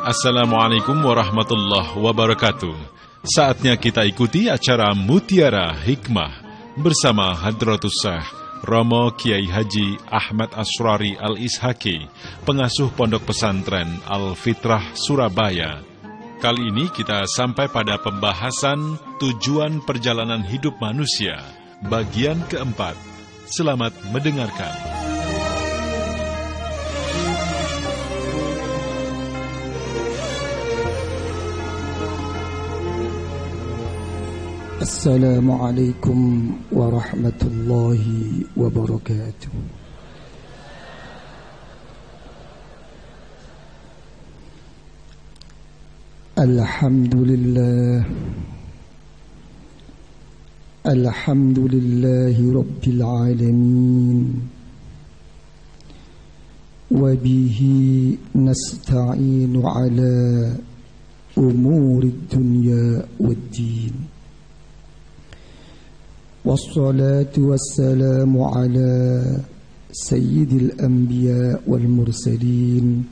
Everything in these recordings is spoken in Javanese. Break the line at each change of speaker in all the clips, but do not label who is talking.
Assalamualaikum warahmatullahi wabarakatuh. Saatnya kita ikuti acara Mutiara Hikmah bersama Hadratus Syah Romo Kiai Haji Ahmad Asrari Al-Ishaki, pengasuh Pondok Pesantren Al-Fitrah Surabaya. Kali ini kita sampai pada pembahasan tujuan perjalanan hidup manusia, bagian keempat. Selamat mendengarkan.
السلام عليكم ورحمة الله وبركاته. الحمد لله. الحمد لله رب العالمين. وبه نستعين على أمور الدنيا والدين. والصلاة والسلام على سيد الأنبياء والمرسلين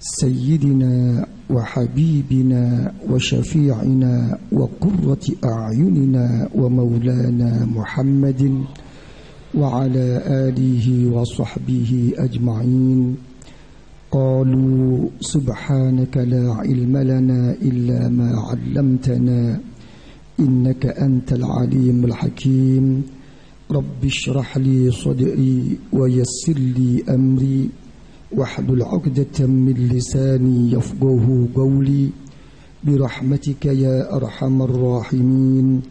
سيدنا وحبيبنا وشفيعنا وقرة أعيننا ومولانا محمد وعلى آله وصحبه أجمعين. قالوا سبحانك لا علم لنا إلا ما علمتنا. إنك أنت العليم الحكيم. رب اشرح لي صدري ويسر لي أمري. واحلل عقدة من لساني يفقه قولي. برحمتك يا أرحم الراحمين.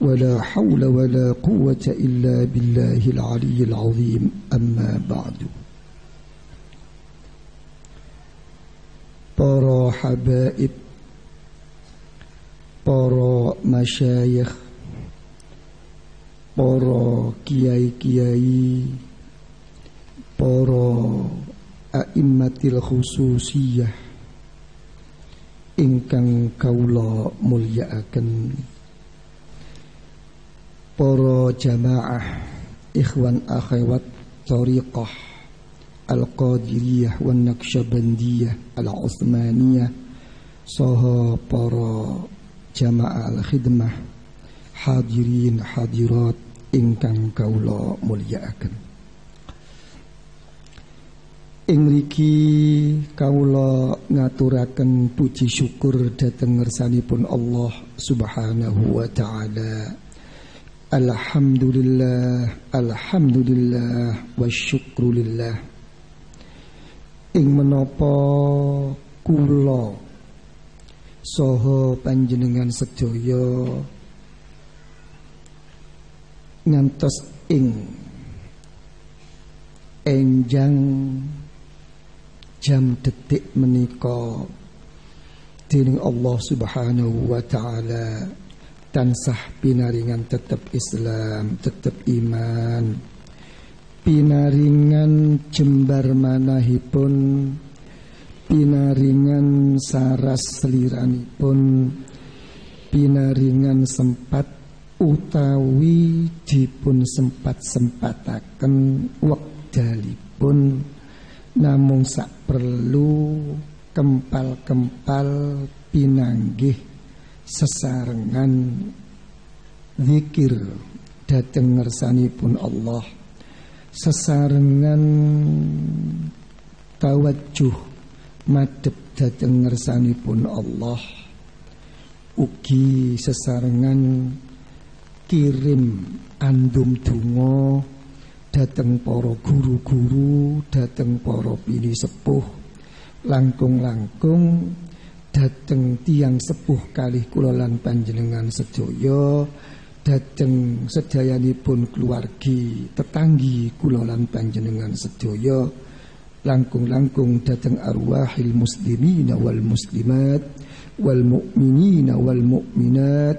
ولا حول ولا قوة إلا بالله العلي العظيم. أما بعد. Para habaib para masyayikh para kiai-kiai para a'immatil khususiyah ingkang kaula mulyakaken. Para jamaah ikhwan akhwat tariqah al-qadiriyah wan naqsyabandiyah al-uthmaniyah saha para jamaah al-khidmah hadirin hadirat ingkang kaula mulyakaken. Ing mriki kaula ngaturaken puji syukur dhateng ngersanipun Allah Subhanahu wa taala. Alhamdulillah alhamdulillah wa syukrulillah. Ing menapa kula soho panjenengan sedaya ngantos ing enjang jam detik menika dening Allah Subhanahu wa taala tansah pinaringan tetap Islam, tetap iman. Pinaringan jembar manahipun pinaringan saras seliranipun pinaringan sempat utawi dipun sempat sempataken wekdalipun. Namung sak perlu kempal-kempal pinanggih sesarengan. Zikir dhateng ngersanipun Allah. Sesarengan tawajjuh madhep dhateng ngersanipun Allah. Ugi sesarengan kirim andum donga dhateng para guru-guru dhateng para pini sepuh langkung-langkung dhateng tiang sepuh kalih kula lan panjenengan sedaya dhateng sedayanipun keluargi tetanggi kula lan panjenengan sedaya langkung-langkung datang arwahil muslimin wal muslimat wal mu'minin wal mu'minat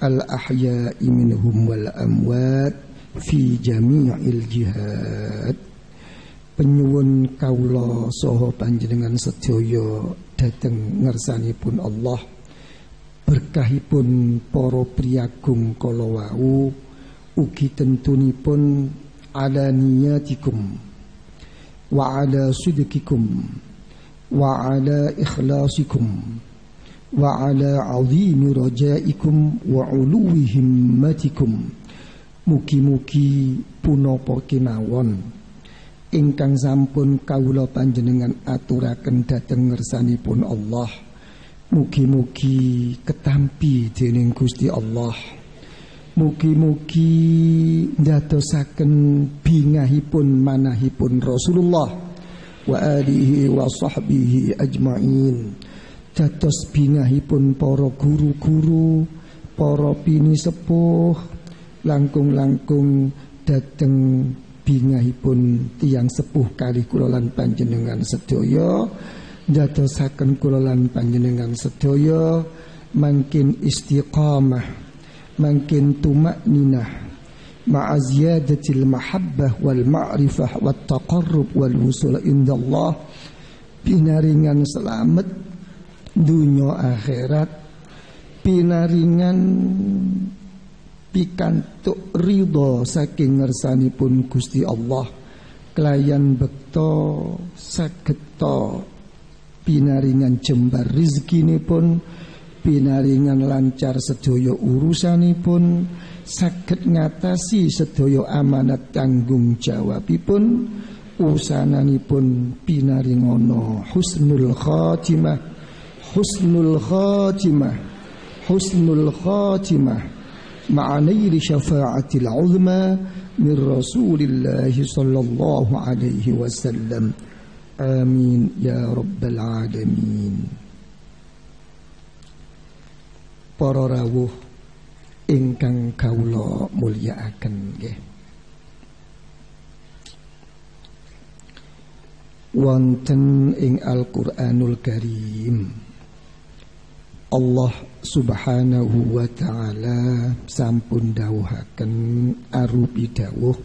al ahya'i minhum wal amwat fi jami'il jihad. Penyuwun kaula saha panjenengan sedaya dhateng ngersanipun Allah berkahipun para priyagung kala wau ugi tentunipun ala niyatikum ala ikhlasikum. Wa ala azimi rajaikum wa uluwi himmatikum. Mugi-mugi punapa kemawon. Ingkang sampun kawula panjenengan aturaken dhateng ngersanipun Allah. Mugi-mugi ketampi dening Gusti Allah mugi-mugi ndadosaken bingahipun manahipun Rasulullah wa alihi wa sahbihi ajmain. Dados bingahipun para guru-guru, para pini sepuh, langkung-langkung dateng bingahipun tiang sepuh kali kulolan panjenengan sedaya. Dadosaken kulolan panjenengan sedaya. Makin istiqamah makin tumak ninah ma'a ziyadatil mahabbah wal ma'rifah wat taqarrub wal wusul indallah. Pinaringan selamat dunya akhirat. Pinaringan pikantuk ridho saking ngersanipun Gusti Allah. Kelayan bekto sageta pinaringan jembar pun pinaringan lancar sedaya urusanipun saged ngatasi sedaya amanat tanggung jawabipun usananipun pinaringono husnul khatimah husnul khatimah husnul khatimah ma'anairi syafa'atil uzma min rasulillah sallallahu alaihi wasallam. Amin ya rabbal alamin para rawuh ingkang kawula mulyakaken nggih. Wonten ing Al-Qur'anul Karim Allah subhanahu wa ta'ala sampun dawuhaken arupi dawuh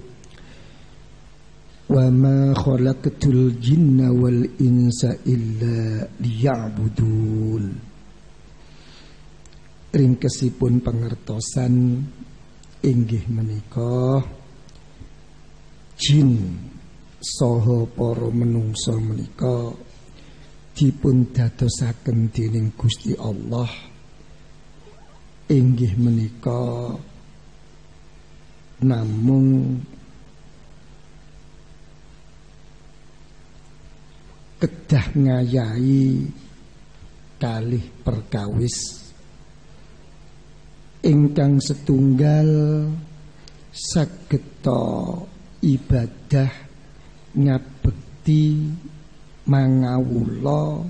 wa ma khalaqtul jinna wal insa illa liya'budun ringkesipun pengertosan inggih menika jin saha para menungsa menika dipun dadosaken dening Gusti Allah. Inggih menika namung kedah ngayahi kalih perkawis ingkang setunggal sageta ibadah ngabekti mangawula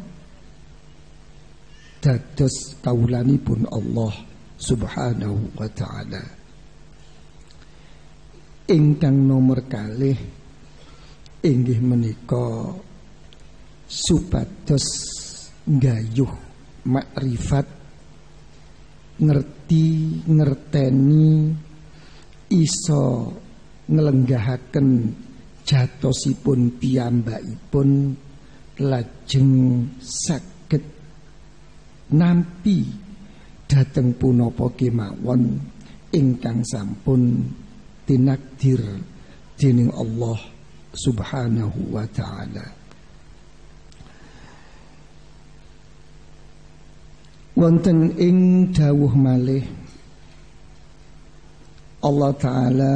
dados kawulanipun Allah Subhanahu wa taala. Ingkang nomor kalih inggih menika supados gayuh makrifat ngerti ngerteni iso ngelenggahaken jatosipun piyambakipun lajeng saged nampi dhateng punapa kemawon ingkang sampun tinakdir dening Allah Subhanahu wa taala. Wonten ing dawuh malih Allah taala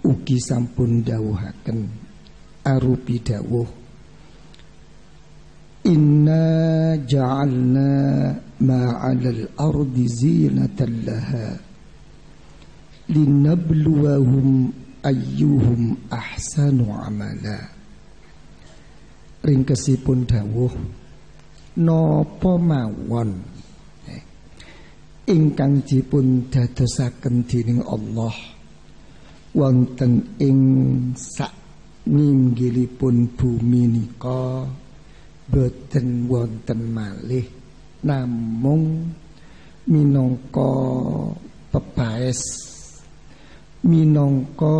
ugi sampun dawuhaken arupi dawuh Inna ja'alna ma 'alal ardi zinatan laha linabluwahum ayyuhum ahsanu amala. Ringkesipun dawuh napa mawon ingkang dipun dadosaken dening Allah. Wonten ing sak ninggilipun bumi nika boten wonten malih. Namung minangka pepaes minangka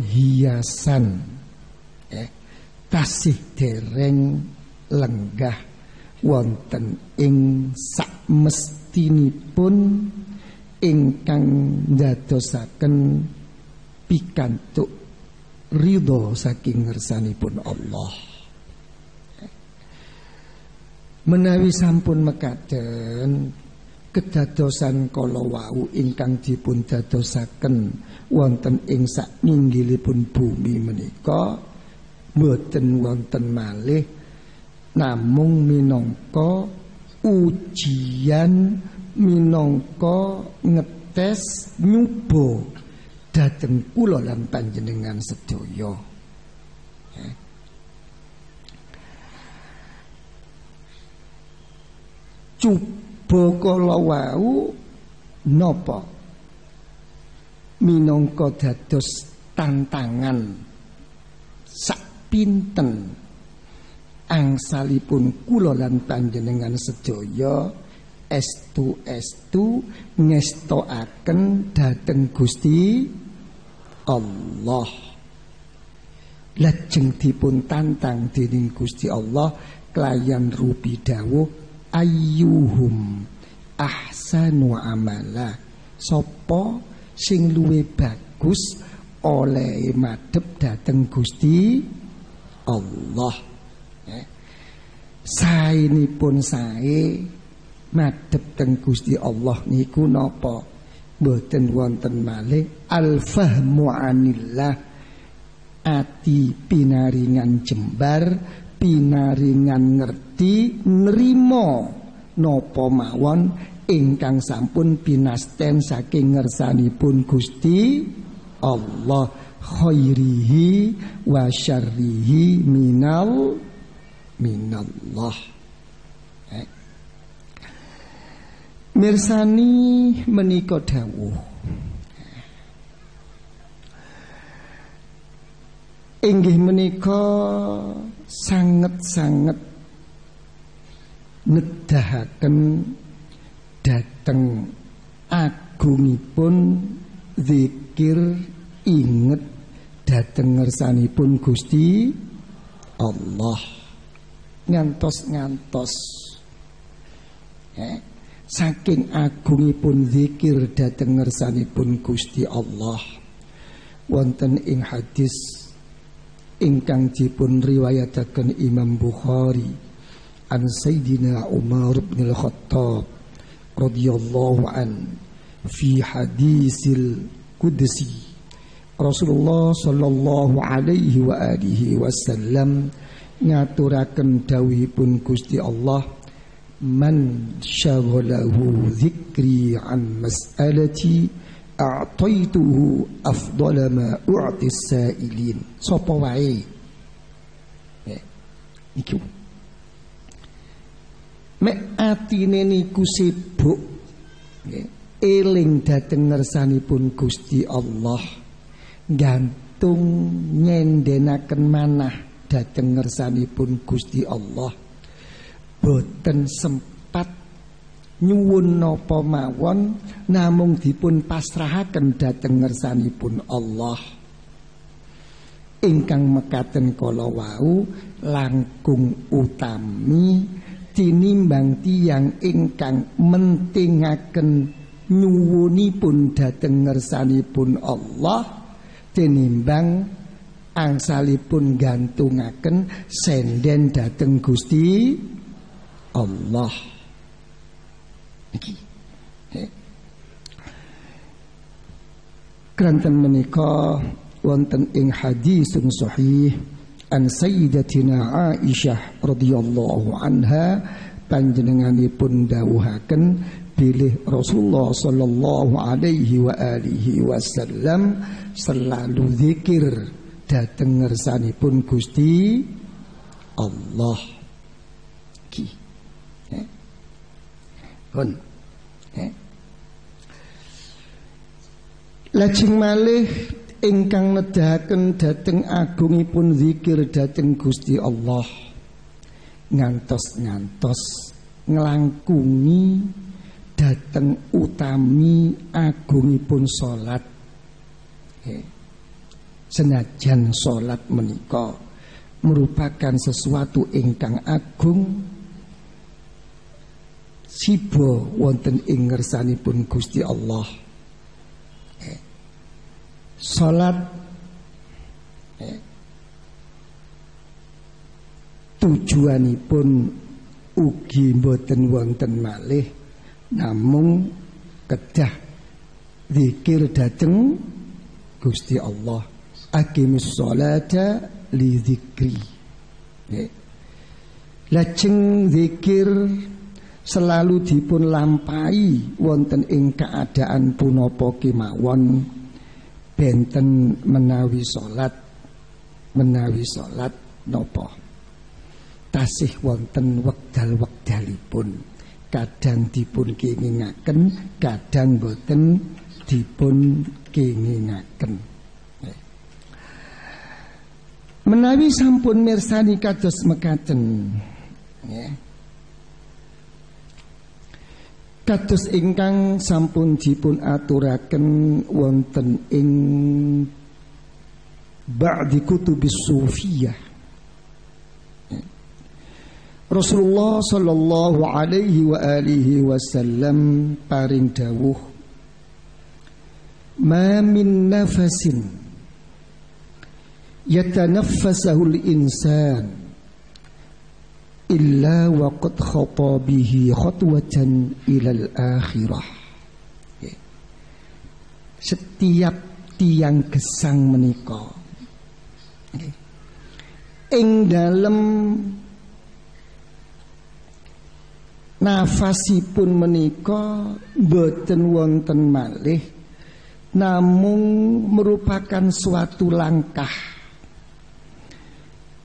hiasan eh tasih dereng lenggah wonten ing sakmestinipun ingkang ndadosaken pikantuk ridho saking ngersanipun Allah. Menawi sampun mekaten kedadosan kala wau ingkang dipun dadosaken wonten ing sakninggilipun bumi menika boten wonten malih namung minangka ujian minangka ngetes nyubo dhateng kula lan panjenengan sedaya. Coba kala wau napa? Minangka dados tantangan sak pinten angsalipun kula lan panjenengan sedaya estu estu ngestoaken dhateng Gusti Allah. Lajeng dipun tantang dening Gusti Allah kelayan rupi dawuh ayyuhum ahsanu amala. Sapa sing luwe bagus oleh madhep dhateng Gusti Allah saenipun sae madhep teng Gusti Allah niku napa? Mboten wonten malih. Al fahmu anillah. Ati pinaringan jembar pinaringan ngerti nrimo napa mawon ingkang sampun pinasten saking ngersanipun Gusti Allah. Khairihi wa syarrihi minal minallah. Eh. mirsani menika dawuh. Inggih menika sanget-sanget nedahaken dateng agungipun zikir inget dateng ngersanipun Gusti Allah ngantos-ngantos. Eh, saking agungipun zikir dhateng ngersanipun Gusti Allah. Wonten ing hadis ingkang dipun riwayataken Imam Bukhari an Sayyidina Umar bin Al-Khattab radhiyallahu an fi hadisil qudsi. Rasulullah sallallahu alaihi wa alihi wasallam ngaturaken dawuhipun Gusti Allah man syaghalahu dzikri an mas'alati a'taituhu afdala ma u'ti sa'ilin sapa wae? Iki mek atine niku sibuk eling dhateng ngersanipun Gusti Allah gantung nyendenaken manah dhateng ngersanipun Gusti Allah. Boten sempat nyuwun napa mawon namung dipun pasrahaken dhateng ngersanipun Allah. Ingkang mekaten kala wau langkung utami tinimbang tiyang ingkang mentingaken nyuwunipun dhateng ngersanipun Allah tinimbang angsalipun gantungaken senden dateng Gusti Allah. Iki. Kranten menika wonten ing hadisun sahih an sayyidatina Aisyah radhiyallahu anha panjenenganipun dawuhaken bilih Rasulullah sallallahu alaihi wa alihi wasallam selalu zikir dhateng ngersanipun Gusti Allah. Ki. Eh. Kon eh. Lajeng malih ingkang nedahaken dhateng agungipun zikir dhateng Gusti Allah. Ngantos-ngantos nglangkungi dhateng utami agungipun salat. Eh senajan salat menika merupakan sesuatu ingkang agung sibo wonten ing ngersanipun Gusti Allah. Eh, salat eh, tujuanipun ugi mboten wonten malih namung kedah zikir dateng Gusti Allah aqimus sholata li dzikri. Lajeng zikir selalu dipun lampai wonten ing keadaan punapa kemawon benten menawi salat menawi salat napa? Tasih wonten wekdal-wekdalipun. Kadang dipun kengingaken kadang boten dipun kengingaken menawi sampun mirsani kados mekaten nggih Kados ingkang sampun dipun aturaken wonten ing ba'di kutubis sufiyah. Rasulullah sallallahu alaihi wa alihi wasallam paring dawuh Ma min nafasin yatanaffasahu al-insan illa waqad khata bihi khatwatan ilal akhirah setiap tiang gesang menika ing dalem nafasipun menika boten wonten malih namung merupakan suatu langkah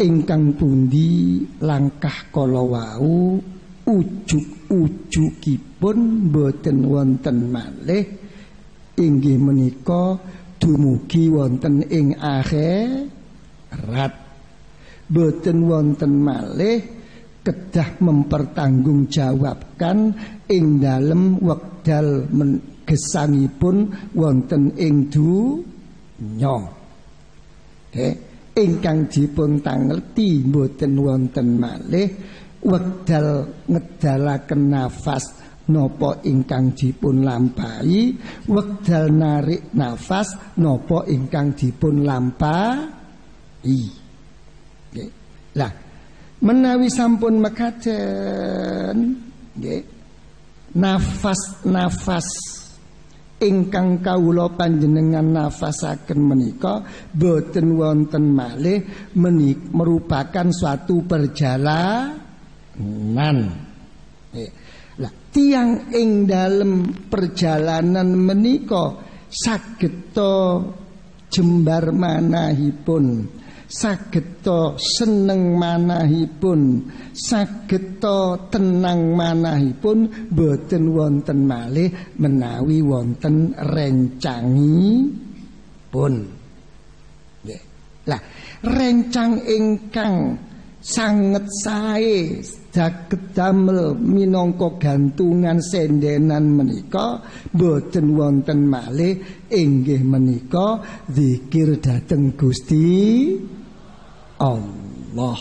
ingkang pundi langkah kala wau ujug-ujugipun boten wonten malih. Inggih menika dumugi wonten ing akhirat boten wonten malih kedah mempertanggungjawabkan ing dalem wekdal gesangipun wonten ing dunya. Okay ingkang dipun tangerti mboten wonten malih wekdal ngedalaken nafas napa ingkang dipun lampahi wekdal narik nafas napa ingkang dipun lampahi nggih. Lah menawi sampun mekaten nggih nafas-nafas ingkang kawula panjenengan nafasaken menika boten wonten malih menik merupakan suatu perjalanan. Eh, lah tiang ing dalem perjalanan menika saged jembar manahipun sageta seneng manahipun sageta tenang manahipun boten wonten malih menawi wonten rencangi pun lah rencang ingkang sanget sae saged damel minangka gantungan sendenan menika boten wonten malih inggih menika zikir dhateng Gusti Allah.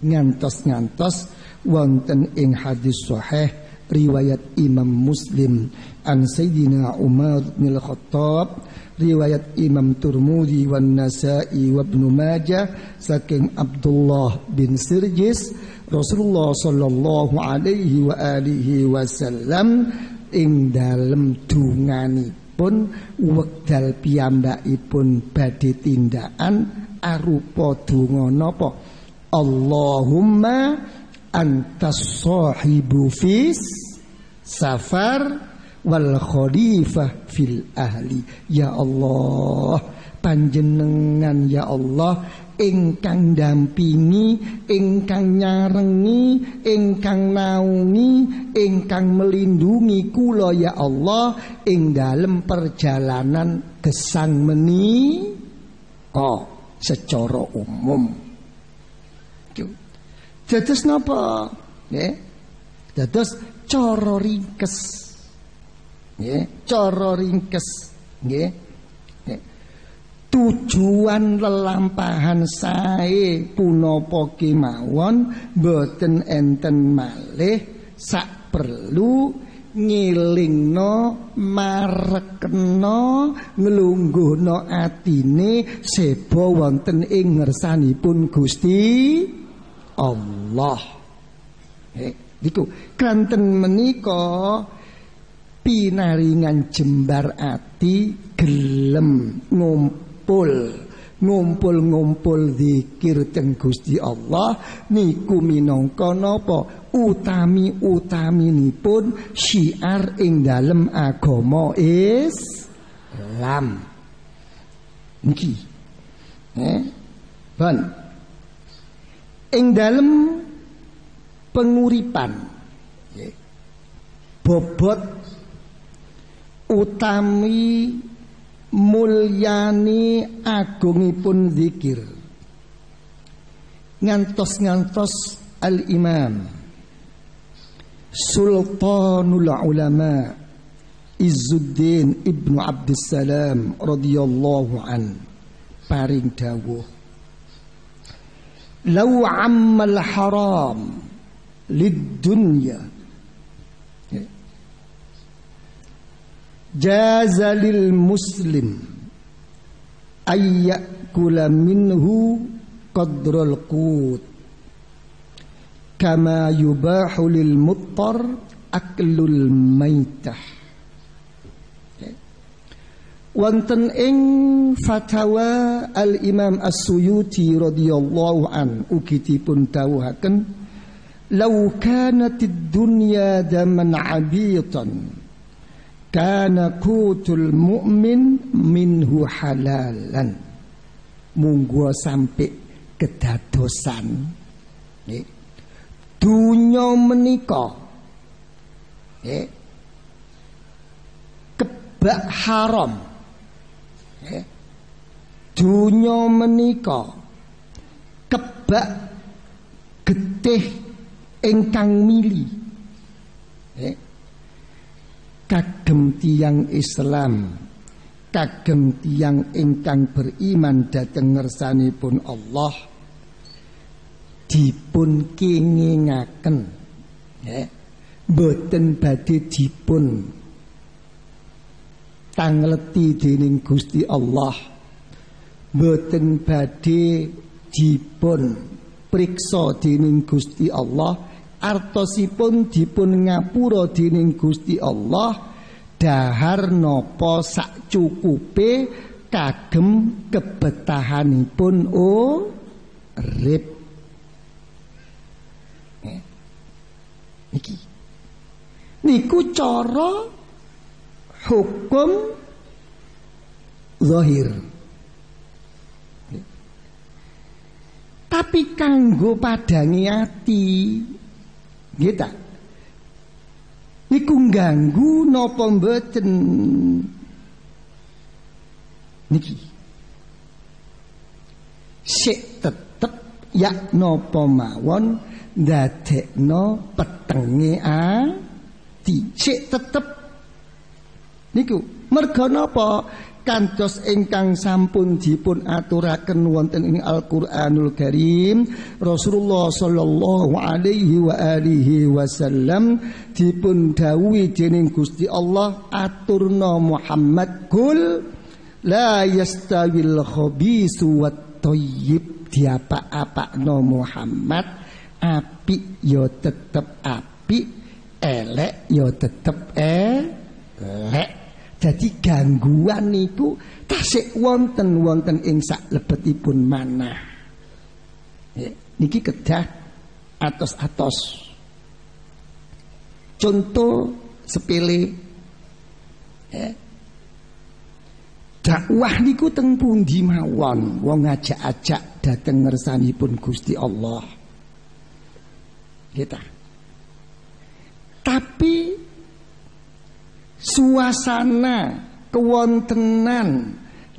Ngantos-ngantos wonten ing hadis sahih riwayat Imam Muslim an Sayyidina Umar bin Khattab riwayat Imam Turmudi wan Nasa'i wa Ibnu Majah saking Abdullah bin Sirjis Rasulullah sallallahu alaihi wa alihi wasallam ing dalem dunganipun wekdal piyambakipun badhe tindakan arupa donga napa? Allahumma antas sahibu fis safar wal khalifah fil ahli. Ya Allah panjenengan ya Allah ingkang dampingi ingkang nyarengi ingkang naungi ingkang melindungi kula ya Allah ing dalem perjalanan gesang meni. Oh secara umum. Dados napa? Nggih. Dados cara ringkes. Nggih, cara ringkes. Nggih. Tujuan lelampahan sae punapa kemawon boten enten malih sak perlu ngilingno marekno nglungguhno atine sebo wonten ing ngersanipun Gusti Allah. Eh, niku. Kranten menika pinaringan jembar ati gelem ngumpul ngumpul-ngumpul zikir teng Gusti Allah. Niku minangka napa utami-utaminipun syiar ing dalem agama Islam. Niki. Eh ban ing dalem penguripan bobot utami mulyani agungipun zikir. Ngantos-ngantos al-imam سلطان العلماء عز الدين ابن عبد السلام رضي الله عنه. بارين تاوه لو عم الحرام للدنيا. جاز للمسلم أن يأكل منه قدر القوت. Kama yubahu lil muttar aklul maitah. Wonten ing fatwa al Imam As-Suyuti radhiyallahu an ugi dipun dawuhaken law kanatid dunya daman abitan kana kutul mu'min minhu halalan. Munggo sampai kedadosan. Nggih dunya menika nggih kebak haram nggih dunya menika kebak getih ingkang mili nggih kagem tiang Islam kagem tiang ingkang beriman dhateng ngersanipun Allah dipun kingingaken ya. Boten badhe dipun tangleti dening Gusti Allah. Boten badhe dipun priksa dening Gusti Allah. Artosipun dipun ngapura dening Gusti Allah. Dahar napa sak cukupe kagem kebetahanipun urip niki niku cara hukum zahir tapi kanggo padangi ati Nggih Niku ganggu napa mboten? Niki. Sik tetep ya napa mawon ndadekno petenge ati. Sik tetep niku merga napa? kantos ingkang sampun dipun aturaken wonten ing Al-Qur'anul Karim Rasulullah sallallahu alaihi wa alihi wasallam dipun dawuhi dening Gusti Allah aturna Muhammad kul la yastawil khabisu wat thayyib diapa-apakno Muhammad api yo tetep api elek yo tetep elek jadi gangguan niku tasik wonten wonten ing sak lebetipun mana. Ya, niki kedah atos-atos. Contoh sepele ya. Dakwah niku teng pundi mawon? Wong ngajak-ajak dhateng ngersanipun Gusti Allah. Kita. Tapi suasana kewontenan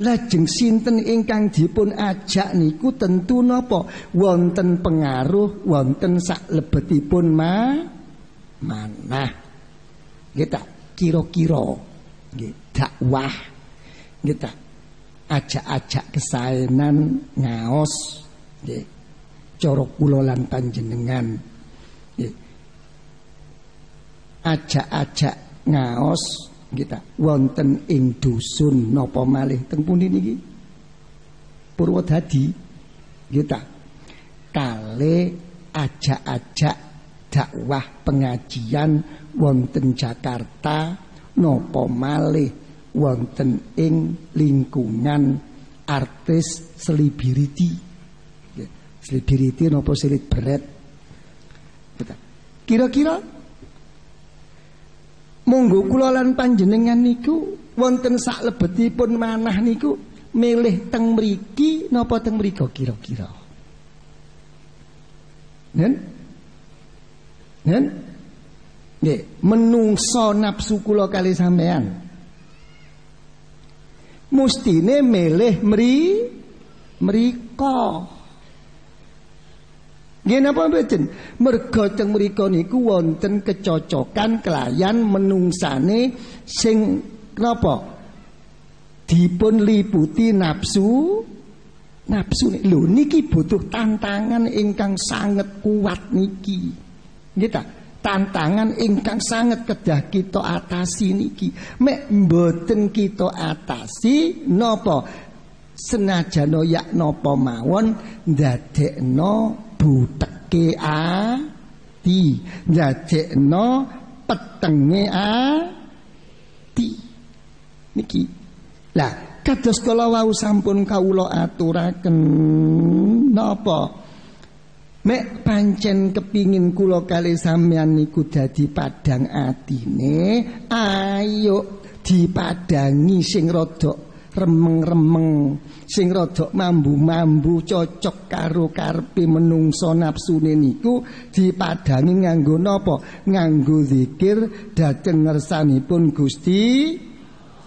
lajeng sinten ingkang dipun ajak niku tentu napa? Wonten pengaruh wonten sak lebetipun ma manah. Kita kira-kira nggih dakwah kita ajak-ajak kesaenan ngaos nggih. Cara kula lan panjenengan ajak-ajak ngaos kita wonten ing dusun napa malih teng pundi niki? Purwodadi kita kale ajak-ajak dakwah pengajian wonten Jakarta napa malih wonten ing lingkungan artis selebriti selebriti napa selit beret kira-kira monggo kula lan panjenengan niku wonten sak lebetipun manah niku milih teng mriki napa teng mriku kira-kira Nen? Nen? Nggih, menungso nafsu kula kali sampean. Mustine milih mri mriko. Nggih napa mboten? Merga teng mriko niku wonten kecocokan kelayan menungsane sing napa? dipun liputi nafsu nafsu lho niki butuh tantangan ingkang sangat kuat niki nggih tantangan ingkang sangat kedah kita atasi niki. Mek mboten kita atasi napa? Senajan yak napa mawon ndadekno buteke ati. Ndadekno petenge ati. Niki. Lah, kados kala wau sampun kawula aturaken napa? Mek pancen kepingin kula kali sampean niku dadi padang atine, ayo dipadangi sing rada remeng-remeng, sing rada mambu-mambu cocok karo karepe menungso nafsune niku dipadangi nganggo napa? Nganggo zikir dhateng ngersanipun Gusti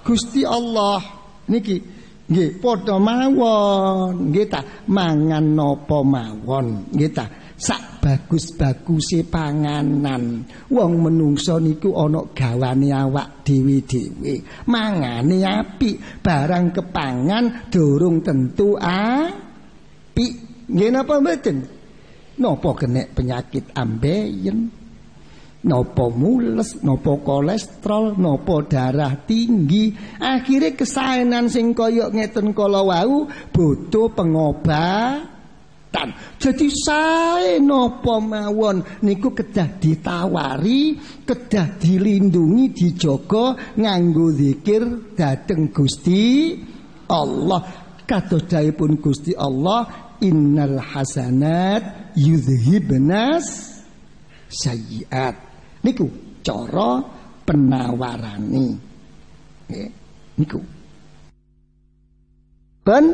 Gusti Allah niki nggih padha mawon. Nggih ta mangan napa mawon? Nggih ta sak bagus-baguse panganan. Wong menungso niku ana gawane awak dhewe-dhewe. Mangane apik barang kepangan durung tentu apik. Nggih napa mboten? Napa kenek penyakit ambeien nopo mules, nopo kolesterol, nopo darah tinggi. Akhirnya kesaenan sing koyok ngeten kala wau butuh pengobatan. Jadi saya nopo mawon niku kedah ditawari, kedah dilindungi, dijogo nganggo zikir dateng Gusti Allah. Kados pun Gusti Allah, innal hasanat yudhibnas sayyiat niku cara penawarane nggih niku. Ben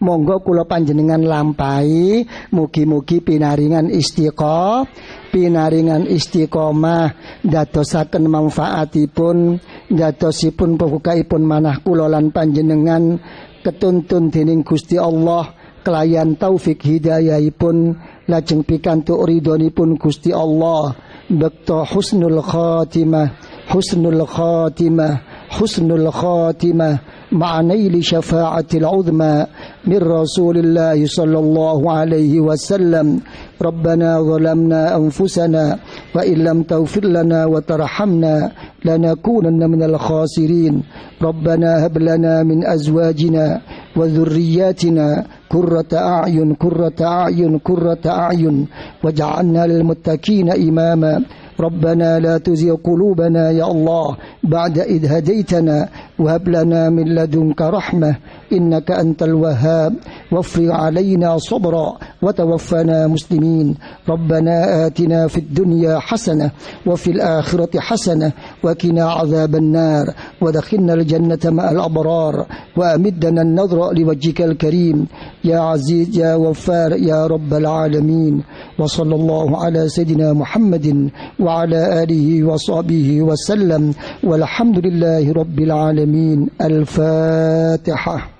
monggo kula panjenengan lampahi mugi-mugi pinaringan istiqomah pinaringan istiqomah dadosaken manfaatipun dadosipun pembukaipun manah kula lan panjenengan ketuntun dening Gusti Allah kelayan taufik hidayahipun lajeng pikantuk ridhonipun Gusti Allah bekto husnul khatimah husnul khatimah husnul khatimah مع نيل شفاعة العظمى من رسول الله صلى الله عليه وسلم. ربنا ظلمنا أنفسنا وإن لم تغفر لنا وترحمنا لنكونن من الخاسرين. ربنا هب لنا من أزواجنا وذرياتنا كرة أعين كرة أعين كرة أعين. واجعلنا للمتقين إماما. ربنا لا تزغ قلوبنا يا الله بعد إذ هديتنا وهب لنا من لدنك رحمة إنك أنت الوهاب وافرغ علينا صبرا وتوفنا مسلمين ربنا آتنا في الدنيا حسنة وفي الآخرة حسنة وكنا عذاب النار ودخلنا الجنة مع الأبرار وأمدنا النظر لوجهك الكريم يا عزيز يا وفار يا رب العالمين وصلى الله على سيدنا محمد وعلى آله وصحبه وسلم والحمد لله رب العالمين. الفاتحة.